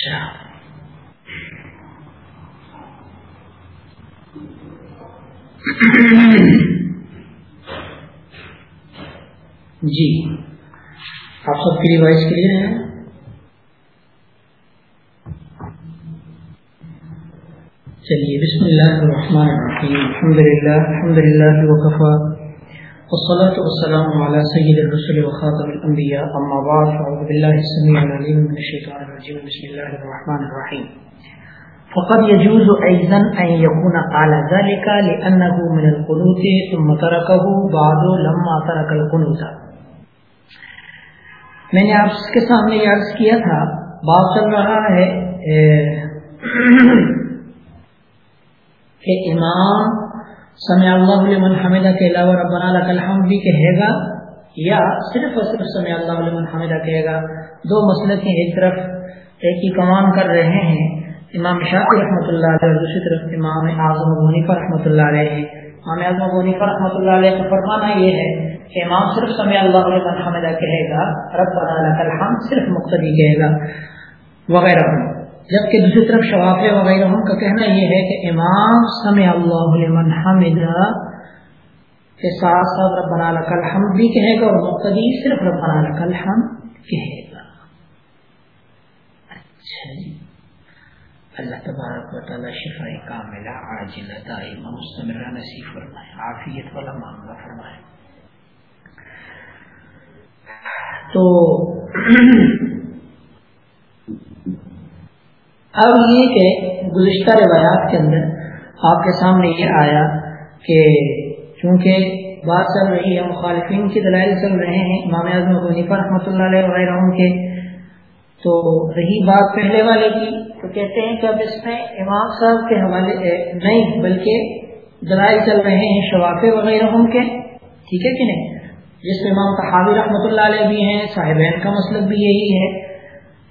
اچھا جی آپ سب کی ریوائز کلیئر ہے چلیے بسم اللہ الرحمن الرحیم الحمد للہ الحمد للہ وقفا والصلاة والسلام على سيد الرسل وخاتم الأنبياء. أما بعد، فأعوذ بالله السميع العليم من الشيطان الرجيم. بسم الله الرحمن الرحيم. فقد يجوز أيضا أن يكون قال ذلك لأنه من القنوت، ثم تركه بعد لما ترك القنوت. میں نے آپ کے سامنے یہ عرض کیا تھا، بات چل رہا ہے کہ امام سمع اللہ لمن حمدہ کے علاوہ ربنا لک الحمد بھی کہے گا، یا صرف اور صرف سمع اللہ لمن حمدہ کہے گا۔ دو مسئلے کی ایک طرف ایک ہی کمان کر رہے ہیں۔ امام شافی رحمۃ اللہ علیہ اور دوسری طرف امام اعظم غنیفہ رحمۃ اللہ علیہ امام اعظم غنیفہ رحمۃ اللہ علیہ کا فرمانا یہ ہے کہ امام صرف سمع اللہ علیہ حمدہ کہے گا رب الحمد صرف مقتدی کہے گا، وغیرہ۔ جبکہ دوسری طرف شواف وغیرہ کا کہنا یہ ہے کہ امام سمع اللہ لمن حمدہ کے ساتھ ساتھ ربنا لک الحمد بھی کہے گا اور مقتدی صرف ربنا لک الحمد کہے گا۔ اچھا جی۔ اللہ تبارک و تعالی شفاء کاملہ عاجلہ دائمہ مستمرہ نصیب فرمائے، عافیت والا معاملہ فرمائے۔ تو اب یہ کہ گزشتہ روایات کے اندر آپ کے سامنے یہ آیا کہ چونکہ بات چل رہی ہے، مخالفین کی دلائل چل رہے ہیں، امام اعظم حنیفہ رحمۃ اللہ علیہ وغیرہ کے، تو رہی بات پہلے والے کی، تو کہتے ہیں کہ اب اس میں امام صاحب کے حوالے نہیں، بلکہ دلائل چل رہے ہیں شوافے وغیرہ ان کے، ٹھیک ہے کہ نہیں؟ جس میں امام تحابی رحمۃ اللہ علیہ بھی ہیں، صاحبین کا مسلک بھی یہی ہے۔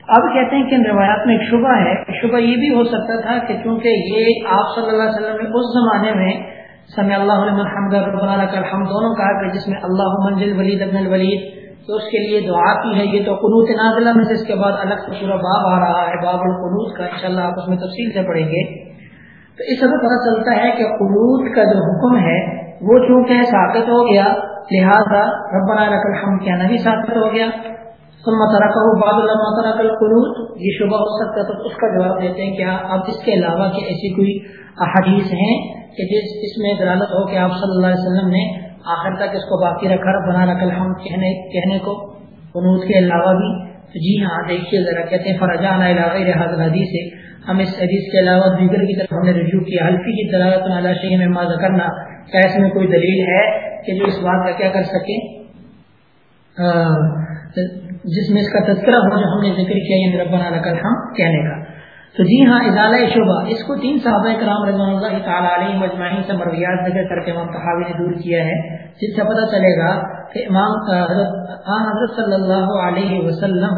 اب کہتے ہیں کہ ان روایات میں ایک شبہ ہے۔ شبہ یہ بھی ہو سکتا تھا کہ چونکہ یہ آپ صلی اللہ علیہ وسلم نے اس زمانے میں سمی اللہ علیہ ہم دونوں کہا کہ جس میں اللہ منزل ولید ابن الولید، تو اس کے لیے دعا کی ہے۔ یہ تو قنوت نازلہ میں سے اس کے بعد الگ سے باب آ رہا ہے، باب القنوت کا۔ انشاءاللہ آپ اس میں تفصیل سے پڑھیں گے۔ تو اس سے پتہ چلتا ہے کہ قنوت کا جو حکم ہے، وہ چونکہ ثابت ہو گیا، لہذا ربنا لک الحمد کہنا بھی ثابت ہو گیا۔ ثم ترکہ بعد لما ترک القنوت یہ شبہ ہو سکتا ہے تو اس کا جواب دیتے ہیں کہ اب اس کے علاوہ کہ ایسی کوئی احادیث ہیں کہ جس، اس میں دلالت ہو کہ آپ صلی اللہ علیہ وسلم نے آخر تک اس کو باقی رکھا بنا رکھل ہم کہنے کہنے کو، قنوت کے علاوہ بھی۔ جی ہاں دیکھیے ذرا، کہتے ہیں فرجان علاقۂ حاضر حدیث سے ہم اس حدیث کے علاوہ دیگر کی طرف ہم نے رجوع کیا۔ حلفی کی دلالت میں شہی میں ماضا کرنا کیا اس میں کوئی دلیل ہے کہ جو اس بات کا کیا کر سکے جس میں اس کا تذکرہ ہو جو ہم نے ذکر کیا یہ ربنا لکل ہم کہنے کا۔ تو جی ہاں ادالہ شعبہ، اس کو تین صحابہ کرام رضوان اللہ تعالیٰ علیہ مجمعین سے مرویات ذکر کر کے امام تحاوی نے دور کیا ہے، جس سے پتہ چلے گا کہ امام حضرت حضرت صلی اللہ علیہ وسلم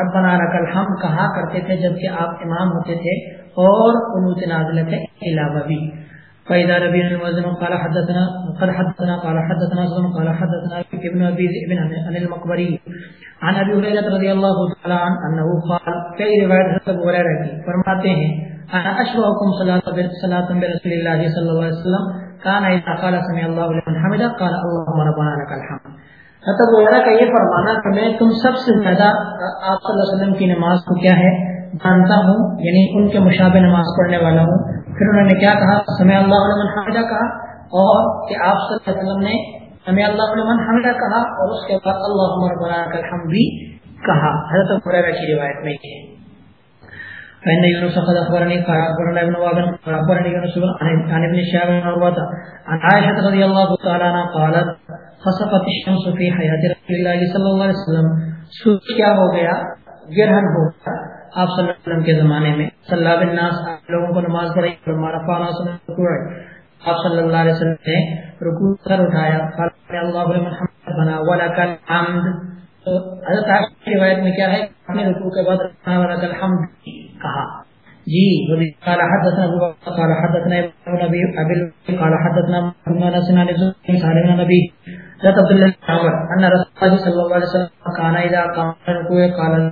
ربنا لک الحمد کہا کرتے تھے جبکہ آپ امام ہوتے تھے اور قنوت نازلہ کے علاوہ بھی۔ فإذا ربي المؤذن قال حدثنا قال حدثنا قال حدثنا قال حدثنا ابن ابي ابن عن المقبري. عن ابي هريره رضي الله تعالى عنه انه قال في روایت حضرت ابو هريره کی فرماتے ہیں انا اشبهكم صلاه صلاه برسول الله صلى الله عليه وسلم. كان اذا قال سمع الله لمن حمده، قال اللهم ربنا لك الحمد. حضرت ابو هريره کا یہ فرمانا کہ میں تم سب سے زیادہ آپ صلی اللہ علیہ وسلم کی نماز کو کیا ہے؟ جانتا ہوں یعنی ان کے مشابہ نماز پڑھنے والا ہوں۔ پھر انہوں نے کیا کہا؟ سمع اللہ علیہ حمدہ کہا، اور کہ آپ صلی اللہ علیہ وسلم نے سمع اللہ علیہ حمدہ کہا اور اس کے بعد اللہ ربنا الحمد بھی کہا۔ حضرت عمر کی روایت میں یہ فإن يونس قد أخبرني قال أخبرنا ابن وهب قال أخبرني يونس عن ابن شهاب بن عروة، عن عائشة رضي الله تعالى عنها قالت، خسفت الشمس في حياة رسول الله صلى الله عليه وسلم۔ سورج کیا ہو گیا؟ گرہن ہو گیا۔ آپ صلی اللہ علیہ وسلم کے زمانے میں صلی اللہ علیہ وسلم لوگوں کو نماز پڑھائی ہمارا فانا آپ صلی اللہ علیہ وسلم نے رکوع سر اٹھایا۔ اللہ محمد، بنا ولک الحمد۔ تو حضرت عائشہ کی روایت میں کیا ہے؟ اپنے رکوع کے بعد ولک الحمد کہا۔ جی قال، حدثنا ابو بکر، قال، حدثنا ابن ابي ابي قال، حدثنا محمد بن سنان بن سالم نبي حضرت عبد الله بن عمر، ان رسول الله صلى الله عليه وسلم كان اذا قام ركوع قال،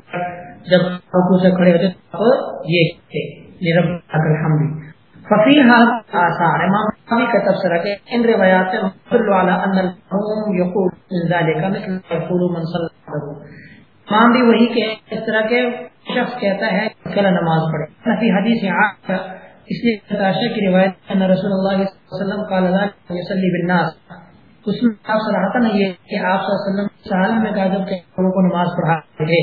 جب رکوع سے کھڑے ہوتے تو یہ تھے رب الحمد۔ ففی آثار امام کا تبصرہ کہ ان روایات سے مصر والا ان المحوم یقول من مثل یقول من صلی اللہ امام بھی وہی کہ اس طرح کے شخص کہتا ہے کہ نماز پڑھے۔ نفی حدیث عاقہ اس لیے تاشا کی روایت ان رسول اللہ صلی اللہ علیہ وسلم قال لا يصلي بالناس۔ اس میں آپ صراحتا نہیں یہ کہ آپ صلی اللہ علیہ وسلم صحابہ میں کہا جبکہ لوگوں کو نماز پڑھا تھے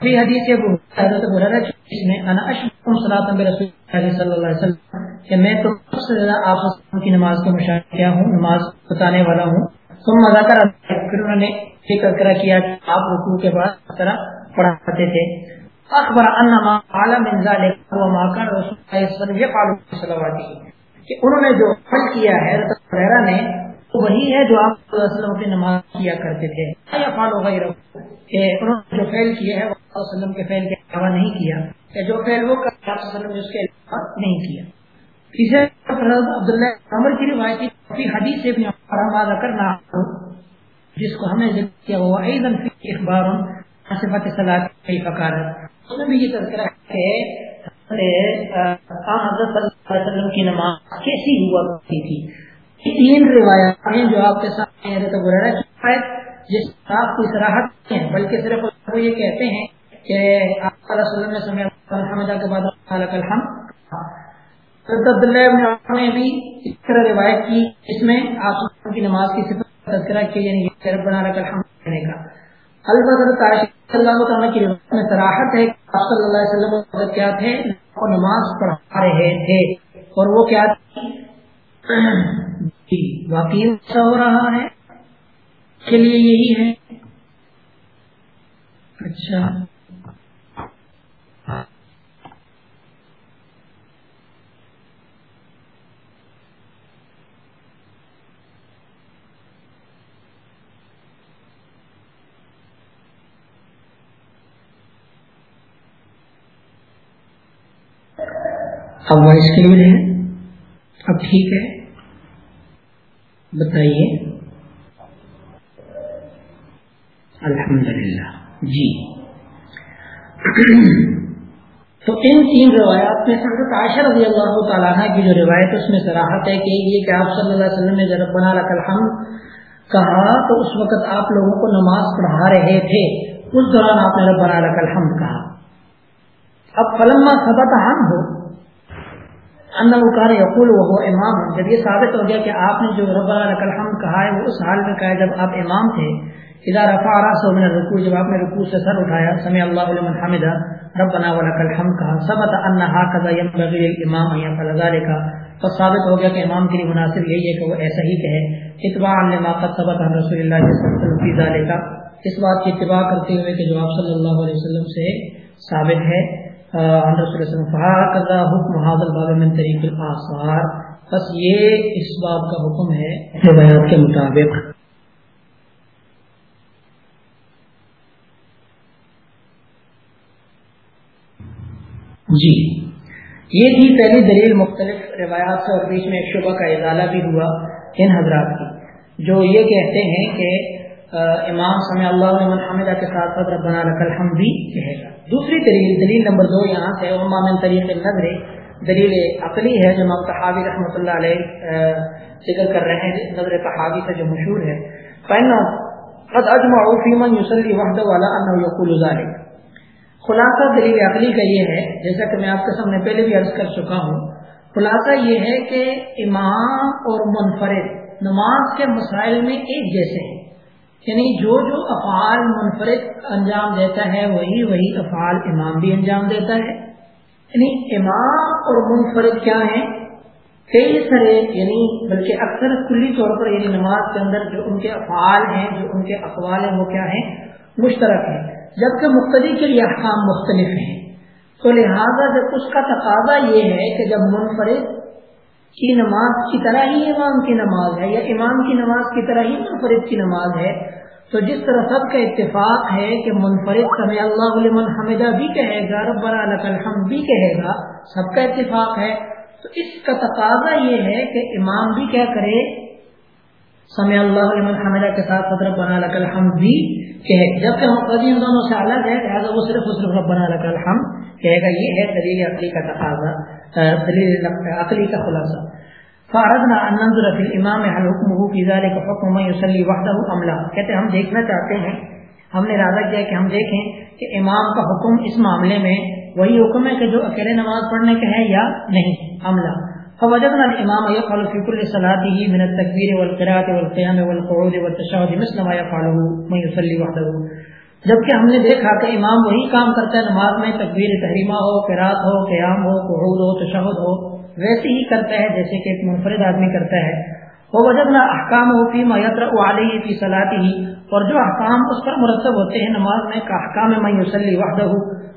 فی حدیث ابو حضرت ابو ہریرہ جس میں، انا اشکم صلی اللہ علیہ وسلم کہ میں تو سب سے زیادہ آپ کی نماز کا مشاہدہ کیا ہوں، نماز بتانے والا ہوں۔ ثم ذکر پھر انہوں نے کیا کہ آپ رکوع کے بعد اس طرح پڑھاتے تھے۔ اخبر قال من ذلك هو ما كان رسول وسلم يفعل في صلواته۔ کہ انہوں نے جو عمل کیا ہے، حضرت ہریرہ نے، وہ وہی ہے جو آپ صلی اللہ علیہ وسلم نماز کیا کرتے تھے۔ یا فعل غیر کہ انہوں نے جو فعل کیا ہے، وہ صلی اللہ علیہ وسلم کے فعل کے علاوہ نہیں کیا۔ کہ جو فعل وہ کرتے آپ صلی اللہ علیہ وسلم نے اس کے علاوہ نہیں کیا۔ اسے حضرت عبداللہ عمر کی روایت کی حدیث ابن عمر کرنا جس کو ہمیں ذکر کیا، وہ ایضا فی اخبار صفت صلاح کی فقارت اس میں بھی یہ تذکرہ ہے حضرت صلی اللہ علیہ وسلم کی نماز کیسی ہوا کرتی تھی۔ تین روایات ہیں جو آپ کے سامنے حضرت جس آپ کی سراہت ہیں، بلکہ صرف وہ یہ کہتے ہیں کہ علیہ وسلم نے سمے الحمدہ کے بعد الحمد نے بھی اس طرح روایت کی، اس میں آپ کی نماز کی صفت تذکرہ کی یعنی ربنا لک الحمد کہنے کا۔ البتہ اللہ تعالیٰ کی روایت میں سراحت ہے کہ آپ صلی اللہ علیہ وسلم کیا تھے، وہ نماز پڑھا رہے تھے۔ اور وہ کیا جی واقعی ایسا ہو رہا ہے؟ کے لیے یہی ہے؟ اچھا۔ اب وائس کلیئر ہے اب ٹھیک ہے۔ بتائیے۔ الحمد للہ جی۔ تو ان تین روایات میں حضرت عائشہ رضی اللہ تعالیٰ کی جو روایت اس میں سراہت ہے کہ یہ کہ آپ صلی اللہ علیہ وسلم نے جب بنا رکھ الحمد کہا، تو اس وقت آپ لوگوں کو نماز پڑھا رہے تھے۔ اس دوران آپ نے ربنا لک الحمد کہا۔ اب فلما سبت ہم ہو یقول وہ امام. جب یہ ثابت ہو گیا کہ آپ نے جو رب الحمد کہا ہے وہ اس حال میں کہا ہے جب آپ امام تھے، اذا رفع راسه من الركوع جب آپ نے رکوع سے سر اٹھایا، سمع اللہ لمن حمدا ربنا ولك الحمد کہا، ثبت ان هكذا ينبغي للامام ان يفعل ذلك تو ثابت ہو گیا کہ امام کے لیے مناسب یہی ہے کہ وہ ایسا ہی کہے اتباع لما قد ثبت عن رسول اللہ صلی اللہ علیہ وسلم في ذلك اس بات کی اتباع کرتے ہوئے کہ جو آپ صلی اللہ علیہ وسلم سے ثابت ہے عن رسول اللہ وسلم فہاکذا حکم حاضر باب من طریق الآثار بس یہ اس بات کا حکم ہے روایات کے مطابق۔ جی۔ یہ تھی پہلی دلیل مختلف روایات سے اور بیچ میں ایک شعبہ کا اضالہ بھی ہوا ان حضرات کی، جو یہ کہتے ہیں کہ امام سمع اللہ علیہ حامدہ کے ساتھ ساتھ ربنا لک الحمد بھی کہے گا۔ دوسری دلیل دلیل نمبر دو یہاں سے امام طریق نظر دلیل عقلی ہے جو امام تحاوی رحمۃ اللہ علیہ ذکر کر رہے ہیں، نظر تحاوی سے جو مشہور ہے۔ پہنا قد اجمعوا فی من یصلی وحده ولا انه یقول ذلك۔ خلاصہ دلیل عقلی کا یہ ہے، جیسا کہ میں آپ کے سامنے پہلے بھی عرض کر چکا ہوں، خلاصہ یہ ہے کہ امام اور منفرد نماز کے مسائل میں ایک جیسے ہیں۔ یعنی جو جو افعال منفرد انجام دیتا ہے، وہی وہی افعال امام بھی انجام دیتا ہے۔ یعنی امام اور منفرد کیا ہیں؟ کئی سارے یعنی بلکہ اکثر کلی طور پر یعنی نماز کے اندر جو ان کے افعال ہیں، جو ان کے اقوال ہیں، وہ کیا ہیں؟ مشترک ہیں۔ جبکہ مختلف کے لیے احکام مختلف ہیں۔ تو لہٰذا جب اس کا تقاضا یہ ہے کہ جب منفرد کی نماز کی طرح ہی امام کی نماز ہے یا امام کی نماز کی طرح ہی منفرد کی نماز ہے تو جس طرح سب کا اتفاق ہے کہ منفرد سمع اللہ لمن حمدہ بھی کہے گا، ربنا لک الحمد بھی کہے گا، سب کا اتفاق ہے۔ تو اس کا تقاضا یہ ہے کہ امام بھی کیا کرے سمع اللہ لمن حمدہ کے ساتھ ساتھ ربنا لک الحمد بھی کہے۔ جبکہ مقتدی ان دونوں سے الگ ہے لہذا وہ صرف صرف ربنا لک الحمد کہے گا۔ یہ ہے دلیل عقلی کا تقاضا دلیل عقلی کا خلاصہ۔ فاردنا ان ننظر فی الامام هل حکمه فی ذلك حکم من يصلي وحده ام لا کہتے ہم دیکھنا چاہتے ہیں، ہم نے ارادہ کیا کہ ہم دیکھیں کہ امام کا حکم اس معاملے میں وہی حکم ہے کہ جو اکیلے نماز پڑھنے کے ہے یا نہیں عملہ فوجدنا الامام يفعل في كل صلاته من التكبير والقراءه والقيام والقعود والتشهد مثل ما يفعله من يصلي وحده۔ جبکہ ہم نے دیکھا کہ امام وہی کام کرتا ہے، نماز میں تکبیر تحریمہ ہو قرات ہو، قیام ہو، قعود ہو، تشہد ہو۔ ویسے ہی کرتا ہے جیسے کہ ایک منفرد آدمی کرتا ہے۔ وہ وجدنا احکام ہو فی ما یطرأ علیہ فی صلاته۔ اور جو احکام اس پر مرتب ہوتے ہیں نماز میں، کا احکام من يصلي وحده۔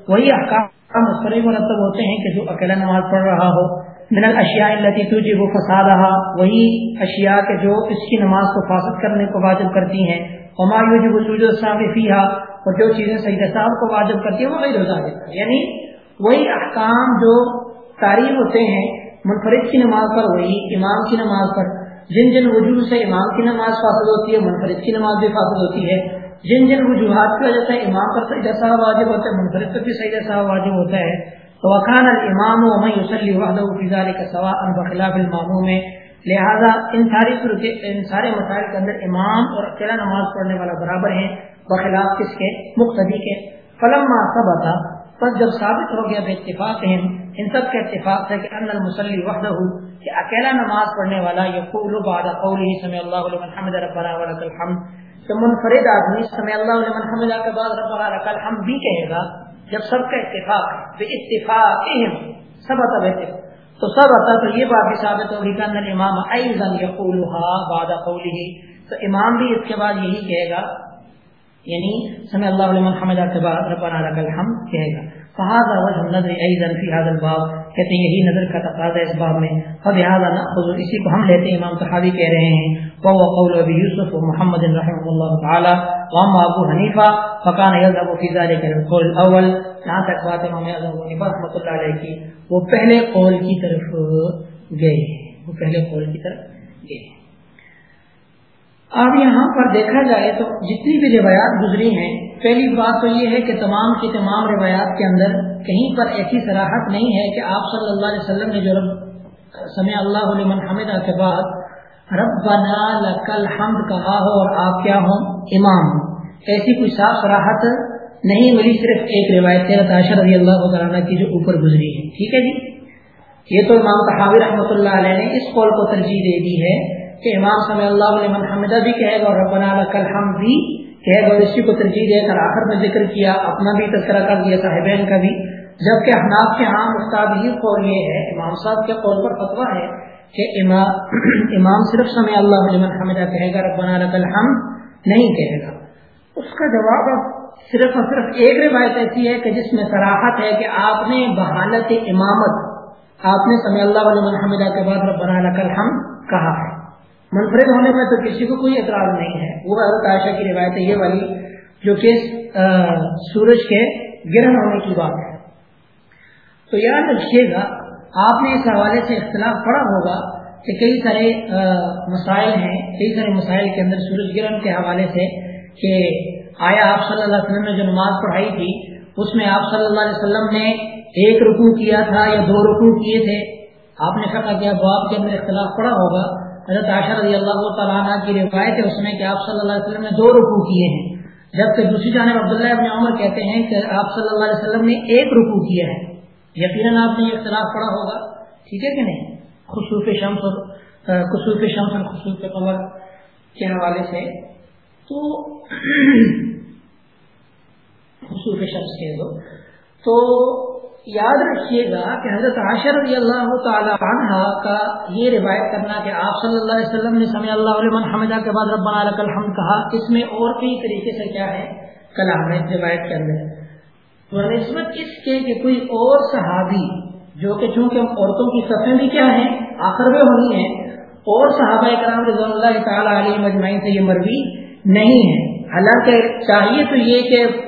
وہی احکام اس پر مرتب ہوتے ہیں کہ جو اکیلا نماز پڑھ رہا ہو۔ من الاشیاء التي توجب فسادها وہی اشیاء کے جو اس کی نماز کو فاسد کرنے کو واجب کرتی ہیں۔ وما يوجب سجود السهو فيها۔ اور جو چیزیں سجدہ صاحب کو واجب کرتی ہیں، وہ غیر ذالک یعنی وہی احکام جو تعریف ہوتے ہیں منفرد کی نماز پر وہی امام کی نماز پر۔ جن جن وجوہ سے امام کی نماز فاسد ہوتی ہے منفرد کی نماز بھی فاسد ہوتی ہے۔ جن جن وجوہات کی وجہ سے امام پر سجدہ صاحب واجب ہوتا ہے منفرد پر بھی سجدہ صاحب واجب ہوتا ہے۔ وقان الامام ومن يصلي وحده في ذلك سواء بخلاف الماموم لہذا ان ساری ان سارے مسائل کے اندر امام اور اکیلا نماز پڑھنے والا برابر ہیں۔ بخلاف کس کے؟ مقتدی کے۔ فلما ثبت پس جب ثابت ہو گیا بے اتفاق ہیں، ان سب کے اتفاق ہے کہ ان المصلی وحدہ کہ اکیلا نماز پڑھنے والا یقول بعد قوله سمع الله لمن حمد ربنا ولك الحمد. کہ منفرد آدمی سمع الله لمن حمد کے بعد ربنا لك الحمد بھی کہے گا، جب سب کا اتفاق ہے اتفاق سب اتا تو سب اتا تو یہ بات بھی ثابت ہوگی کہ اندر امام ایزن یقولها بعد قوله. تو امام بھی اس کے بعد یہی کہے گا یعنی سمع اللہ لمن حمدہ کے بعد ربنا لك الحمد کہے گا. فهذا وجه النظر ايضا في هذا الباب. کہتے ہیں یہی نظر کا تقاضا اس باب میں. فبهذا ناخذ اسی کو ہم لیتے ہیں، امام طحاوی کہہ رہے ہیں. وهو قول ابي يوسف ومحمد رحمه الله تعالى واما ابو حنیفہ فكان يذهب في ذلك القول الاول. یہاں تک بات امام اعظم حنیفہ رحمۃ اللہ علیہ کی. وہ پہلے قول کی طرف گئے وہ پہلے قول کی طرف گئے اب یہاں پر دیکھا جائے تو جتنی بھی روایات گزری ہیں، پہلی بات تو یہ ہے کہ تمام کی تمام روایات کے اندر کہیں پر ایسی صراحت نہیں ہے کہ آپ صلی اللہ علیہ وسلم نے جو رب سمع اللہ علیہ حمدہ کے بعد رب بنا لکل حمد کہا ہو اور آپ کیا ہوں؟ امام ہوں۔ ایسی کوئی صاف صراحت نہیں ملی، صرف ایک روایت تاشر رضی اللہ تعالیٰ کی جو اوپر گزری ہے۔ ٹھیک ہے جی؟ یہ تو امام تحاوی رحمۃ اللہ علیہ نے اس قول کو ترجیح دے دی ہے۔ کہ امام صلی اللہ علیہ حمدہ بھی کہے گا اور ربنا لکل حمد بھی کہے گا اور اسی کو ترجیح دے کر آخر میں ذکر کیا، اپنا بھی تذکرہ کر دیا صاحبین کا بھی۔ جبکہ احناف کے ہاں استاد ہی قول یہ ہے، امام صاحب کے قول پر فتویٰ ہے کہ امام امام صرف سمع اللہ علیہ حمدہ کہے گا، ربنا لکل حمد نہیں کہے گا۔ اس کا جواب اب صرف اور صرف ایک روایت ایسی ہے کہ جس میں سراحت ہے کہ آپ نے بحالت امامت، آپ نے سمع اللہ علیہ حمدہ کے بعد ربنا لکل حمد کہا ہے۔ منفرد ہونے میں تو کسی کو کوئی اعتراض نہیں ہے۔ وہ حضرت عائشہ کی روایت ہے، یہ والی جو کہ سورج کے گرہن ہونے کی بات ہے۔ تو یاد رکھیے گا، آپ نے اس حوالے سے اختلاف پڑا ہوگا کہ کئی سارے مسائل ہیں۔ کئی سارے مسائل کے اندر سورج گرہن کے حوالے سے کہ آیا آپ صلی اللہ علیہ وسلم نے جو نماز پڑھائی تھی، اس میں آپ صلی اللہ علیہ وسلم نے ایک رکوع کیا تھا یا دو رکوع کیے تھے۔ آپ نے کہا کہ باب کے اندر اختلاف پڑا ہوگا۔ حضرت عائشہ رضی اللہ تعالیٰ عنہ کی روایت ہے، اس میں کہ آپ صلی اللہ علیہ وسلم نے دو رکوع کیے ہیں۔ جبکہ دوسری جانب عبداللہ ابن عمر کہتے ہیں کہ آپ صلی اللہ علیہ وسلم نے ایک رکوع کیا ہے۔ یقیناً آپ نے یہ اختلاف پڑا ہوگا، ٹھیک ہے کہ نہیں؟ خصوص شمس اور خصوص شمس اور خصوص قمر کے حوالے سے۔ تو خصوص شمس کے دو۔ تو یاد رکھیے گا کہ حضرت عاشر رضی اللہ تعالی عنہ کا یہ روایت کرنا کہ آپ صلی اللہ علیہ وسلم نے سمع اللہ علیہ حمدہ کے بعد ربنا لک الحمد کہا، اس میں اور کئی طریقے سے کیا ہے؟ کلام ہے روایت کے اندر۔ نسبت اس کے کہ کوئی اور صحابی، جو کہ چونکہ عورتوں کی صفیں بھی کیا ہیں، آخر میں ہونی ہیں، اور صحابہ کرام رضوان اللہ تعالیٰ علیہ مجمعین سے یہ مروی نہیں ہے۔ حالانکہ چاہیے تو یہ کہ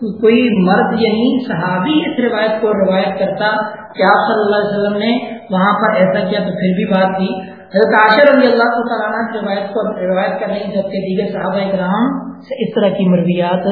کوئی مرد یعنی صحابی اس روایت کو روایت کرتا کہ آپ صلی اللہ علیہ وسلم نے وہاں پر ایسا کیا تو پھر بھی بات تھی۔ حضرت عاشر رضی اللہ کو تعالیٰ روایت کو روایت کر رہی جبکہ دیگر صحابہ کرام سے اس طرح کی مرویات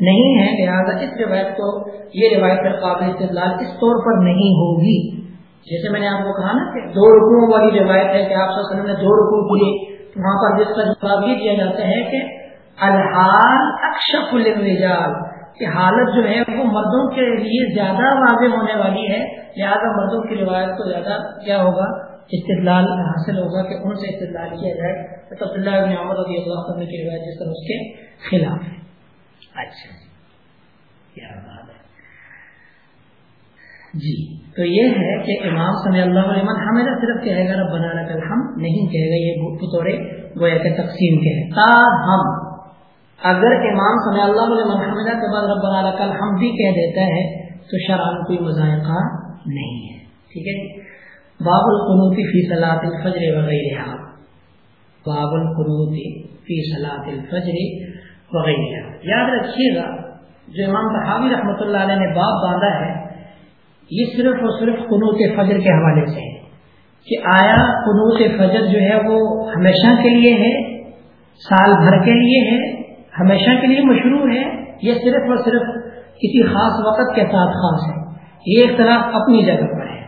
نہیں ہیں، لہٰذا اس روایت کو، یہ روایت پر قابل استدلال اس طور پر نہیں ہوگی۔ جیسے میں نے آپ کو کہا نا کہ دو رکوعوں والی روایت ہے کہ آپ صلی اللہ علیہ وسلم نے دو رکوع کیے، وہاں پر جس کا جواب یہ دیا جاتا ہے کہ الحال اکشف الرجال کہ حالت جو ہے وہ مردوں کے لیے زیادہ واضح ہونے والی ہے۔ لہٰذا مردوں کی روایت کو زیادہ کیا ہوگا؟ استدلال حاصل ہوگا کہ ان سے استدلال کیا جائے۔ تو عبداللہ ابن عمر رضی اللہ عنہ کی روایت جس طرح اس کے خلاف ہے۔ اچھا جی، کیا بات ہے۔ جی تو یہ ہے کہ امام صلی اللہ علیہ وسلم ہمیشہ صرف کہے گا رب بنا کل ہم نہیں کہے گا یہ بطور گویا کہ تقسیم کے ہے تا ہم اگر امام صلی اللہ علیہ وسلم کے بعد رب بنا کل ہم بھی کہہ دیتا ہے، تو شرح کوئی مذائقہ نہیں ہے۔ ٹھیک ہے جی؟ باب القنوتی فی صلاح الفجر وغیرہ باب القنوتی فی صلاح الفجر وغیرہ یاد رکھیے گا، جو امام بحاوی رحمۃ اللہ علیہ نے باب باندھا ہے، یہ صرف اور صرف قنوت فجر کے حوالے سے ہے۔ کہ آیا قنوت فجر جو ہے وہ ہمیشہ کے لیے ہے، سال بھر کے لیے ہے ہمیشہ کے لیے مشروع ہے، یہ صرف اور صرف کسی خاص وقت کے ساتھ خاص ہے۔ یہ اختلاف اپنی جگہ پر ہے۔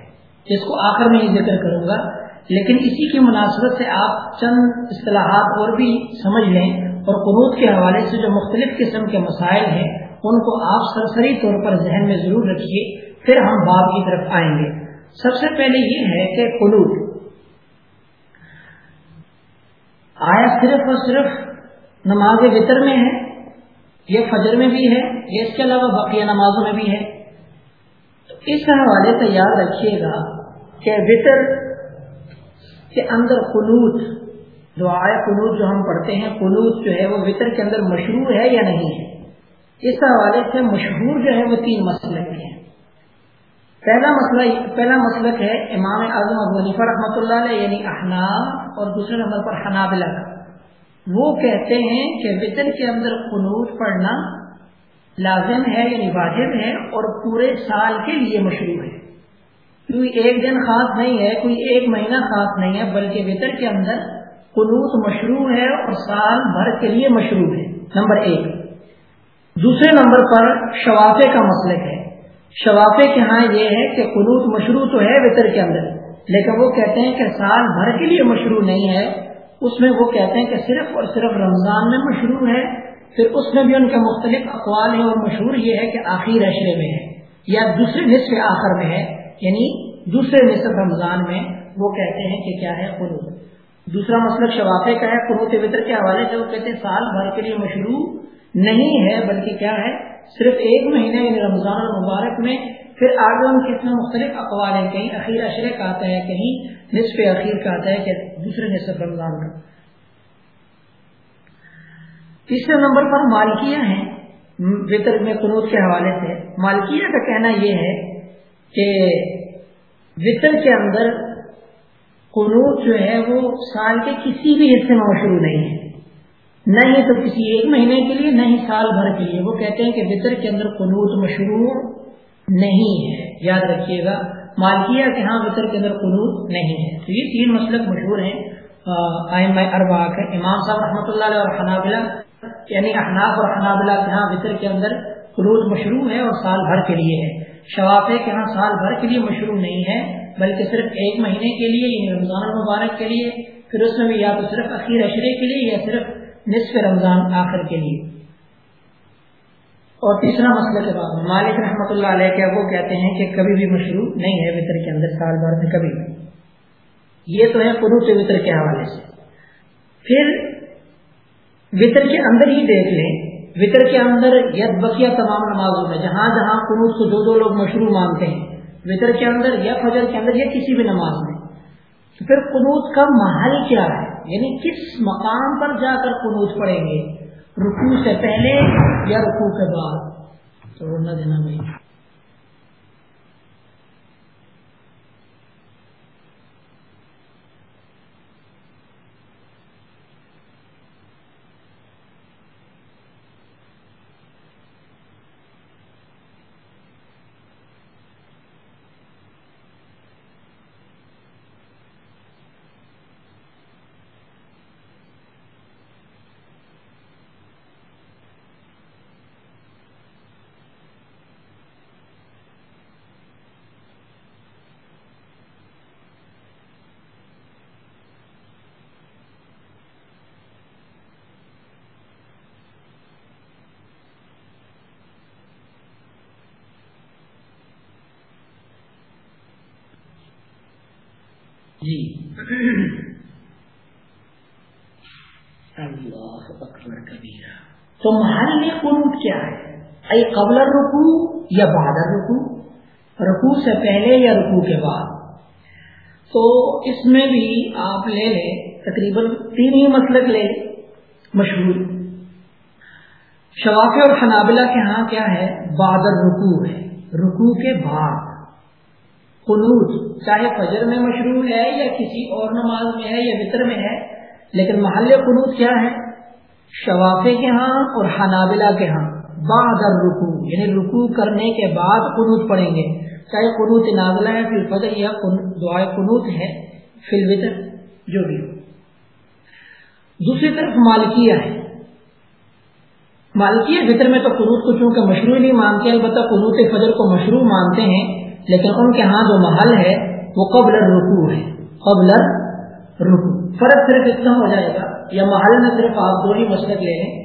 جس کو آخر میں یہ ذکر کروں گا۔ لیکن اسی کی مناسبت سے آپ چند اصطلاحات اور بھی سمجھ لیں اور قروط کے حوالے سے جو مختلف قسم کے مسائل ہیں، ان کو آپ سرسری طور پر ذہن میں ضرور رکھیے، پھر ہم باب کی طرف آئیں گے۔ سب سے پہلے یہ ہے کہ قلوط آیا صرف اور صرف نماز وطر میں ہے، یہ فجر میں بھی ہے، یہ اس کے علاوہ بقیہ نمازوں میں بھی ہے۔ تو اس حوالے سے یاد رکھیے گا کہ وطر کے اندر قلوط جو آئے قلوط جو ہم پڑھتے ہیں قلوط جو ہے وہ وطر کے اندر مشہور ہے یا نہیں ہے؟ اس حوالے سے مشہور جو ہے وہ تین مسئلے ہیں۔ پہلا مسئلہ، پہلا مسلک ہے امام اعظم ابو رحمۃ اللہ علیہ یعنی احناب اور دوسرے نمبر پر حنابلہ کا۔ وہ کہتے ہیں کہ وطر کے اندر قنوط پڑھنا لازم ہے یعنی واجب ہے اور پورے سال کے لیے مشروع ہے۔ کوئی ایک دن خاص نہیں ہے، کوئی ایک مہینہ خاص نہیں ہے، بلکہ وطر کے اندر قلوط مشروع ہے اور سال بھر کے لیے مشروع ہے۔ نمبر ایک۔ دوسرے نمبر پر شوافے کا مسلک ہے۔ شوافے کے ہاں یہ ہے کہ قلوط مشروع تو ہے وطر کے اندر، لیکن وہ کہتے ہیں کہ سال بھر کے لیے مشروع نہیں ہے۔ اس میں وہ کہتے ہیں کہ صرف اور صرف رمضان میں مشروع ہے، پھر اس میں بھی ان کے مختلف اقوال ہیں اور مشہور یہ ہے کہ آخر اشرے میں ہے یا دوسرے نصف آخر میں ہے یعنی دوسرے نصف رمضان میں وہ کہتے ہیں کہ کیا ہے قنوط دوسرا مسئلہ شوافے کا ہے قنوط وطر کے حوالے سے وہ کہتے ہیں سال بھر کے لیے مشروع نہیں ہے، بلکہ کیا ہے، صرف ایک مہینے یعنی رمضان المبارک میں۔ پھر آگے ان کے اتنے مختلف اقوال ہیں، کہیں اخیر اشرے کا آتا ہے، کہیں نصف اخیر کا آتا ہے کہ دوسرے نصف رمضان کا۔ تیسرے نمبر پر مالکیاں ہیں۔ وطر میں قنوط کے حوالے سے۔ مالکیہ کا کہنا یہ ہے کہ وطر کے اندر قنوط جو ہے وہ سال کے کسی بھی حصے میں مشروع نہیں ہے۔ نہ ہی تو کسی ایک مہینے کے لیے، نہ ہی سال بھر کے لیے۔ وہ کہتے ہیں کہ وطر کے اندر قنوط مشروع نہیں ہے۔ یاد رکھیے گا۔ مالکیہ کے ہاں وطر کے اندر قنوط نہیں ہے۔ تو یہ تین مسلک مشہور ہیں۔ آئم اربا کا امام صاحب رحمۃ اللہ علیہ اور حنابلہ یعنی احناف اور حنابلہ کے ہاں وطر کے اندر قروض مشروع ہے اور سال بھر کے لیے ہے شوافے کے ہاں سال بھر کے لیے مشروع نہیں ہے بلکہ صرف ایک مہینے کے لیے یعنی رمضان المبارک کے لیے، پھر اس میں بھی یا تو صرف اخیر اشرے کے لیے یا صرف نصف رمضان آخر کے لیے۔ اور تیسرا مسئلہ کے بعد مالک رحمۃ اللہ علیہ کے وہ کہتے ہیں کہ کبھی بھی مشروع نہیں ہے وطر کے اندر، سال بھر میں کبھی۔ یہ تو ہے قروط وطر کے حوالے سے۔ پھر وطر کے اندر ہی دیکھ لیں۔ وطر کے اندر ید بقیہ تمام نمازوں میں، جہاں جہاں قنوط کو دو دو لوگ مشروع مانتے ہیں، وطر کے اندر یا فجر کے اندر یا کسی بھی نماز میں۔ تو پھر قنوط کا محل کیا ہے؟ یعنی کس مقام پر جا کر قنوط پڑیں گے؟ رکوع سے پہلے یا رکوع کے بعد؟ تو دینا بھائی۔ جی۔ اللہ اکبر کبیرہ۔ تو محل قنوت کیا ہے؟ اے قبل رکو یا بادر رکو رکو سے پہلے یا رکو کے بعد؟ تو اس میں بھی آپ لے لیں، تقریباً تین ہی مسلک لے مشہور۔ شواف اور حنابلہ کے ہاں کیا ہے؟ بادر رکو ہے۔ رکو کے بعد۔ قنوت چاہے فجر میں مشروع ہے یا کسی اور نماز میں ہے یا وطر میں ہے، لیکن محل قنوت کیا ہے؟ شوافے کے ہاں اور حنابلہ کے ہاں۔ بادر رکو یعنی رکو کرنے کے بعد قنوت پڑھیں گے۔ چاہے قنوت نازلہ ہے پھر فجر یا دعائے قنوت ہے، فی الوطر، جو بھی۔ دوسری طرف مالکیہ ہے۔ مالکیہ فطر میں تو قنوت کو چونکہ مشروع نہیں مانتے، البتہ قنوت فجر کو مشروع مانتے ہیں۔ لیکن ان کے ہاں جو محل ہے، وہ قبل رکو ہے۔ قبل رکو فرق صرف اتنا ہو جائے گا یا محل میں صرف آپ دو ہی مسلک لے لیں۔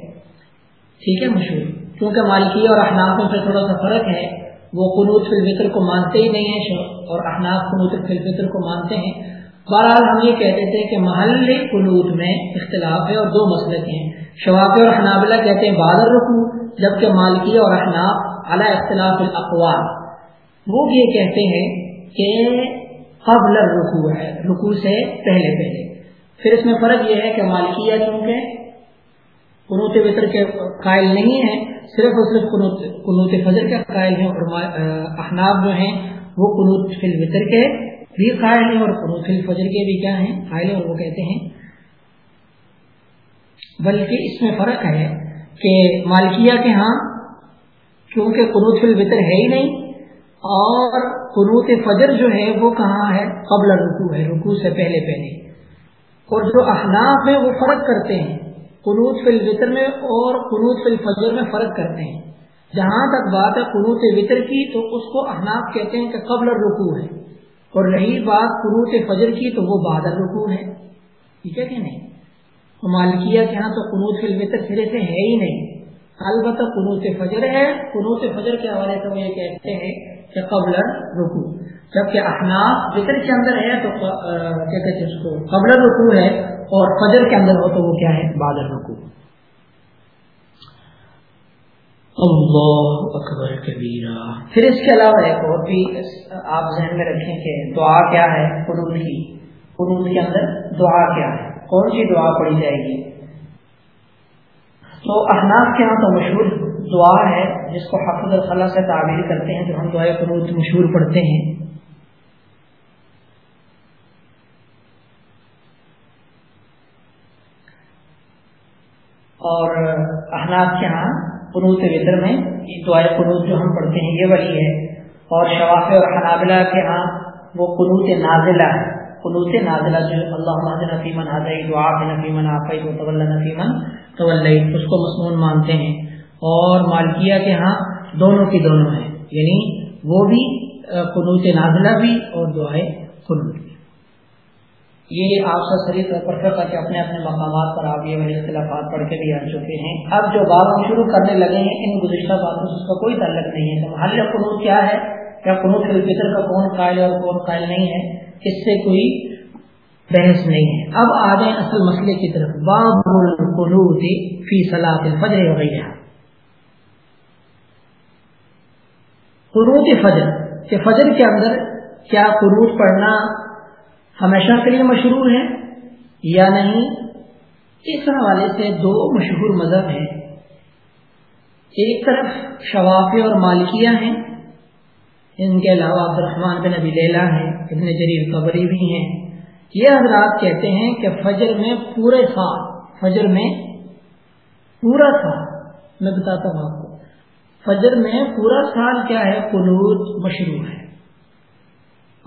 ٹھیک ہے، مشہور۔ کیونکہ مالکی اور احناف میں تھوڑا سا فرق ہے۔ وہ قنوط فی الفطر کو مانتے ہی نہیں ہیں اور احناف قنوط فی الفطر کو مانتے ہیں۔ بہرحال ہم یہ کہتے تھے کہ محل قنوط میں اختلاف ہے اور دو مسلک ہیں۔ شواف اور حنابلہ کہتے ہیں بادر رکو جبکہ مالکی اور احناف اعلیٰ اختلاف الاقوال۔ وہ یہ کہتے ہیں کہ قبل رکو ہے رکو سے پہلے پہلے۔ پھر اس میں فرق یہ ہے کہ مالکیہ چونکہ قنوت وطر کے قائل نہیں ہیں، صرف اور صرف قنوت فجر کے قائل ہیں اور احناب جو ہیں، وہ قنوت فی الوطر کے بھی قائل ہیں اور قنوت الفجر کے بھی کیا ہیں، قائل ہیں اور وہ کہتے ہیں۔ بلکہ اس میں فرق ہے کہ مالکیہ کے ہاں کیونکہ قنوت فی الوطر ہے ہی نہیں اور قنوت فجر جو ہے وہ کہاں ہے؟ قبل رکو ہے رکو سے پہلے پہلے۔ اور جو احناف ہیں وہ فرق کرتے ہیں۔ قنوت فی الوطر میں اور قنوت فی الفجر میں فرق کرتے ہیں۔ جہاں تک بات ہے قنوت وطر کی، تو اس کو احناف کہتے ہیں کہ قبل رکو ہے۔ اور رہی بات قنوت فجر کی، تو وہ بادل رکو ہے۔ ٹھیک ہے کہ نہیں؟ مالکیہ کے یہاں تو قنوت فی الوطر سرے سے ہے ہی نہیں۔ البتہ قنوت فجر ہے۔ قنوت فجر کے حوالے سے وہ یہ کہتے ہیں کہ قبل رکو جبکہ احناف ذکر کے اندر ہے تو کیا کہتے ہیں اس کو؟ قبل رکو ہے اور فجر کے اندر ہو تو وہ کیا ہے؟ بادل رکو اللہ اکبر کبیرہ۔ پھر اس کے علاوہ ایک اور بھی آپ ذہن میں رکھیں کہ دعا کیا ہے؟ قرون کی۔ قرون کے اندر دعا کیا ہے؟ کون سی دعا پڑھی جائے گی؟ تو احناف کے ہاں تو مشہور دعا ہے جس کو حافظ الخلا سے تعبیر کرتے ہیں، جو ہم دعائیں قنوت مشہور پڑھتے ہیں۔ اور احناف کے ہاں قنوت وطر میں یہ دعائیں قنوت جو ہم پڑھتے ہیں، یہ وہی ہے۔ اور شواف اور حنابلہ کے ہاں وہ قنوت نازلہ ہے۔ قنوت نازلہ جو اللہ نفیمن آدئی دعا نفیمن آفائی تو نفیمن تو اس کو مصنون مانتے ہیں۔ اور مالکیہ کے ہاں دونوں کی دونوں ہیں۔ یعنی وہ بھی قنوت نازلہ بھی اور دعائیں قنوت بھی۔ یہ آپ سے سری طور پر فقہ کے اپنے اپنے مقامات پر آپ یہ اختلافات پڑھ کے بھی آ چکے ہیں۔ اب جو بات ہم شروع کرنے لگے ہیں، ان گزشتہ باتوں سے اس کا کوئی تعلق نہیں ہے۔ تو محل قنوت کیا ہے؟ کیا قنوت الفطر کا کون قائل اور کون قائل نہیں ہے؟ اس سے کوئی بحث نہیں ہے۔ اب آ اصل مسئلے کی طرف۔ باب القنوت فی صلاح الفجر وغیرہ۔ قروط فجر، کہ فجر کے اندر کیا قروط پڑھنا ہمیشہ کے لیے مشہور ہے یا نہیں، اس حوالے سے دو مشہور مذہب ہیں۔ ایک طرف شوافی اور مالکیہ ہیں، ان کے علاوہ عبد الرحمان بن ابی لیلا ہیں، ابن جریر قبری بھی ہیں۔ یہ حضرات کہتے ہیں کہ فجر میں پورے سال، فجر میں پورا سال، میں بتاتا ہوں آپ فجر میں پورا سال کیا ہے؟ قنوت مشروع ہے۔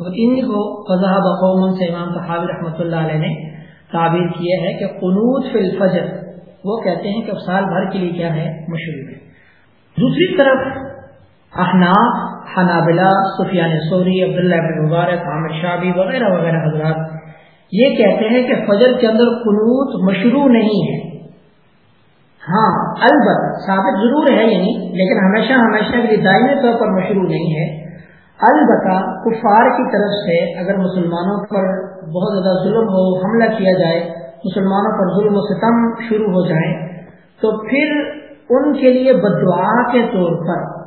اور ان کو فضا بقومن سے امام صحابی رحمۃ اللہ علیہ نے تعبیر کیا ہے کہ قنوت فی الفجر، وہ کہتے ہیں کہ سال بھر کے لیے کیا ہے؟ مشروع ہے۔ دوسری طرف، احناف، حنابلہ، سفیان سوری عبداللہ بن مبارک، عامر شابی وغیرہ وغیرہ حضرات یہ کہتے ہیں کہ فجر کے اندر قنوت مشروع نہیں ہے۔ ہاں البت ثابت ضرور ہے یعنی لیکن ہمیشہ ہمیشہ کے لیے دائمی طور پر مشروع نہیں ہے۔ البتہ کفار کی طرف سے اگر مسلمانوں پر بہت زیادہ ظلم ہو، حملہ کیا جائے، مسلمانوں پر ظلم و ستم شروع ہو جائے، تو پھر ان کے لیے بدعا کے طور پر،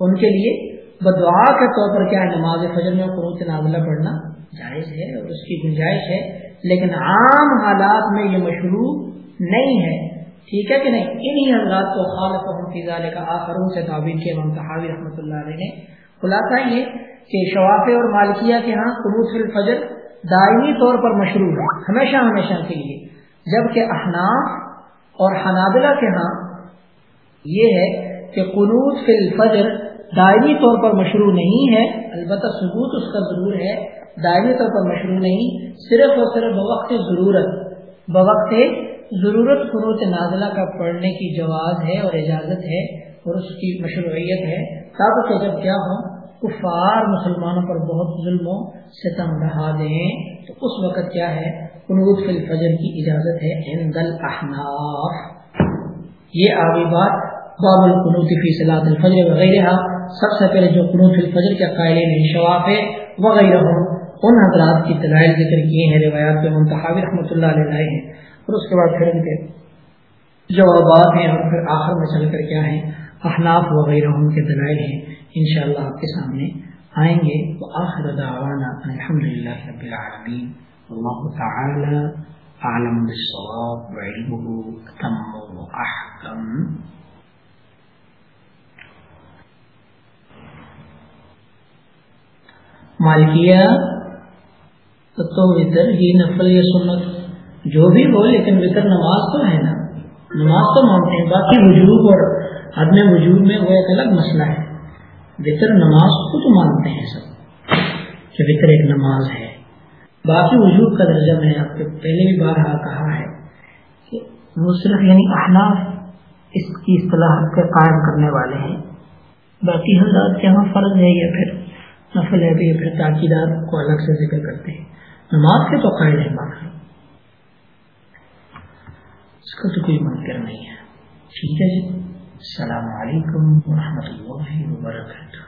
ان کے لیے بدعا کے طور پر کیا نماز فجر میں قروط نازلہ پڑھنا جائز ہے اور اس کی گنجائش ہے، لیکن عام حالات میں یہ مشروع نہیں ہے۔ ٹھیک ہے کہ نہیں انہی حضرات کو خالف کا آخروں سے تعبیر کے منتحاوی رحمۃ اللہ علیہ نے۔ خلاصہ یہ کہ شواف اور مالکیہ کے ہاں قروط الفجر دائمی طور پر مشروع ہے، ہمیشہ ہمیشہ کے لیے۔ جبکہ احناف اور حنابلہ کے ہاں یہ ہے کہ قنوط فی الفجر دائمی طور پر مشروع نہیں ہے، البتہ ثبوت اس کا ضرور ہے، دائمی طور پر مشروع نہیں، صرف اور صرف بوقت ضرورت، بوقت ضرورت قنوط نازلہ کا پڑھنے کی جواز ہے اور اجازت ہے اور اس کی مشروعیت ہے۔ تب کہ جب کیا ہو کفار مسلمانوں پر بہت ظلم و ستم رہا دیں، تو اس وقت کیا ہے؟ قنوط فی الفجر کی اجازت ہے۔ عند الاحناف۔ یہ آگے بات باب القنوط فی صلاۃ الفجر وغیرہ سب سے پہلے جو قنوط فی الفجر کے قائل ہیں شواف ہے وغیرہ ان حضرات کی دلائل ذکر کیے ہیں، روایات پہ منتحاوی رحمۃ اللہ علیہ ہیں۔ اور اس کے بعد پھر ان کے جوابات ہیں، اور پھر آخر میں چل کر کیا ہیں؟ احناف وغیرہ ان کے دلائل ہیں۔ انشاءاللہ آپ کے سامنے آئیں گے۔ تو آخر دعوانا الحمد للہ رب العالمین۔ اللہ تعالی عالم بالصواب وعلمه اتم واحکم مالکیہ، تو وطر ہی نفل یا سنت؟ جو بھی ہو، لیکن وطر نماز تو ہے نا۔ نماز تو مانتے ہیں باقی وجوب اور عدم وجود میں وہ ایک الگ مسئلہ ہے۔ وطر نماز کو تو مانتے ہیں سب، کہ وطر ایک نماز ہے۔ باقی وجود کا درجہ میں آپ کو پہلے بھی بار کہا ہے کہ وہ صرف یعنی احناف اس کی اصطلاح کے قائم کرنے والے ہیں۔ باقی حضرات کے یہاں فرض ہے یا پھر نفل ہے یا پھر تاکیدات کو الگ سے ذکر کرتے ہیں۔ نماز کے تو قائد ہے باقی اس کا تو کوئی منکر نہیں ہے۔ ٹھیک ہے جی۔ السلام علیکم ورحمۃ اللہ وبرکاتہ۔